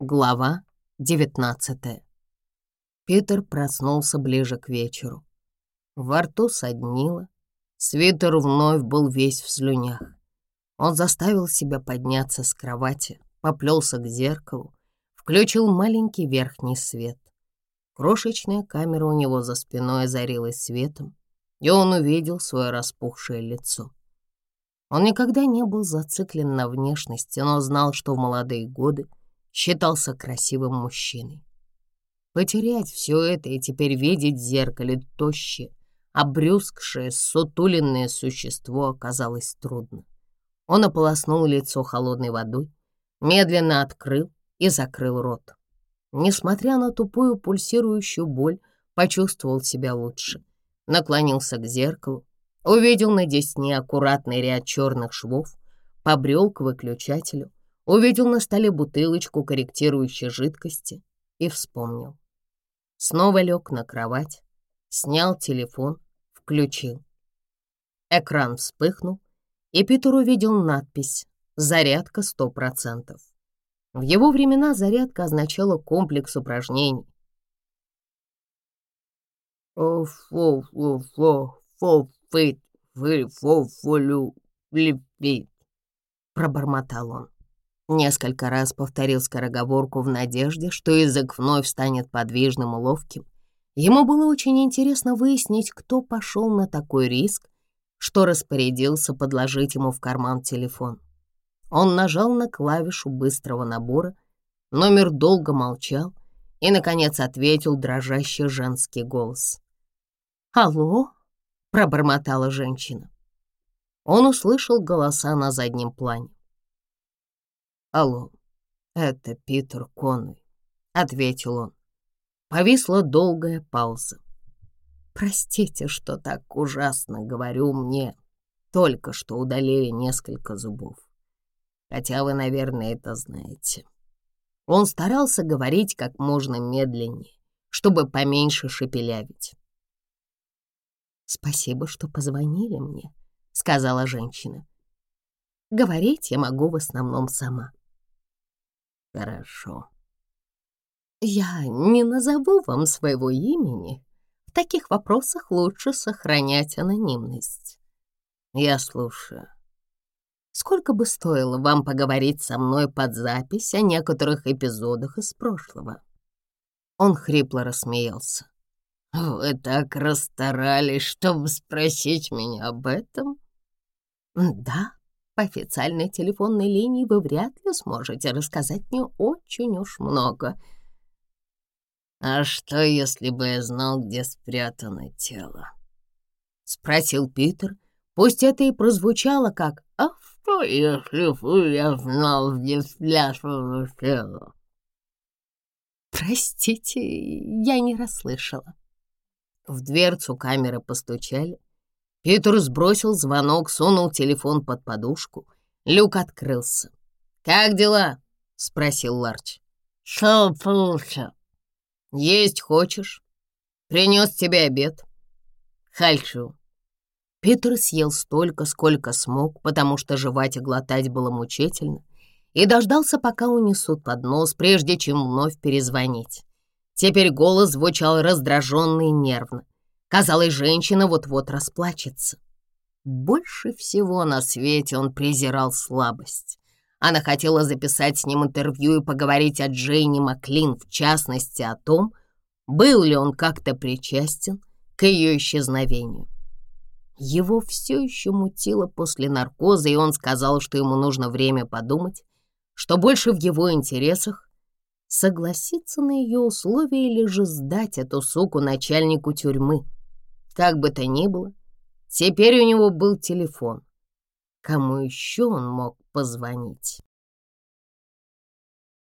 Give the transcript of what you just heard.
Глава 19 Питер проснулся ближе к вечеру. Во рту соднило, свитер вновь был весь в слюнях. Он заставил себя подняться с кровати, поплелся к зеркалу, включил маленький верхний свет. Крошечная камера у него за спиной озарилась светом, и он увидел свое распухшее лицо. Он никогда не был зациклен на внешности, но знал, что в молодые годы — считался красивым мужчиной. Потерять все это и теперь видеть в зеркале тоще, обрюзгшее, сутуленное существо оказалось трудно. Он ополоснул лицо холодной водой, медленно открыл и закрыл рот. Несмотря на тупую пульсирующую боль, почувствовал себя лучше. Наклонился к зеркалу, увидел на десне аккуратный ряд черных швов, побрел к выключателю, увидел на столе бутылочку корректирующей жидкости и вспомнил. Снова лег на кровать, снял телефон, включил. Экран вспыхнул, и Питер увидел надпись «Зарядка 100%». В его времена зарядка означала комплекс упражнений. «Фо-фо-фо-фо-фит, фо-фо-лю-лю-фит», пробормотал он. Несколько раз повторил скороговорку в надежде, что язык вновь станет подвижным и ловким. Ему было очень интересно выяснить, кто пошел на такой риск, что распорядился подложить ему в карман телефон. Он нажал на клавишу быстрого набора, номер долго молчал и, наконец, ответил дрожащий женский голос. «Алло?» — пробормотала женщина. Он услышал голоса на заднем плане. «Алло, это Питер Коннелл», — ответил он. Повисла долгая пауза. «Простите, что так ужасно говорю мне. Только что удалили несколько зубов. Хотя вы, наверное, это знаете». Он старался говорить как можно медленнее, чтобы поменьше шепелявить. «Спасибо, что позвонили мне», — сказала женщина. «Говорить я могу в основном сама. Хорошо. Я не назову вам своего имени. В таких вопросах лучше сохранять анонимность. Я слушаю. Сколько бы стоило вам поговорить со мной под запись о некоторых эпизодах из прошлого? Он хрипло рассмеялся. «Вы так расстарались, чтобы спросить меня об этом?» «Да, по официальной телефонной линии вы вряд ли сможете рассказать мне очень уж много. «А что, если бы я знал, где спрятано тело?» — спросил Питер. Пусть это и прозвучало как «А что, если бы я знал, где спрятано тело?» «Простите, я не расслышала». В дверцу камеры постучали. Питерс сбросил звонок, сунул телефон под подушку. Люк открылся. «Как дела?» — спросил Ларч. «Что плохо?» «Есть хочешь? Принес тебе обед?» «Хочу». Питер съел столько, сколько смог, потому что жевать и глотать было мучительно, и дождался, пока унесут поднос, прежде чем вновь перезвонить. Теперь голос звучал раздраженно и нервно. Казалось, женщина вот-вот расплачется. Больше всего на свете он презирал слабость. Она хотела записать с ним интервью и поговорить о Джейне Маклин, в частности о том, был ли он как-то причастен к ее исчезновению. Его все еще мутило после наркоза, и он сказал, что ему нужно время подумать, что больше в его интересах согласиться на ее условия или же сдать эту суку начальнику тюрьмы, как бы то ни было, теперь у него был телефон. Кому еще он мог позвонить?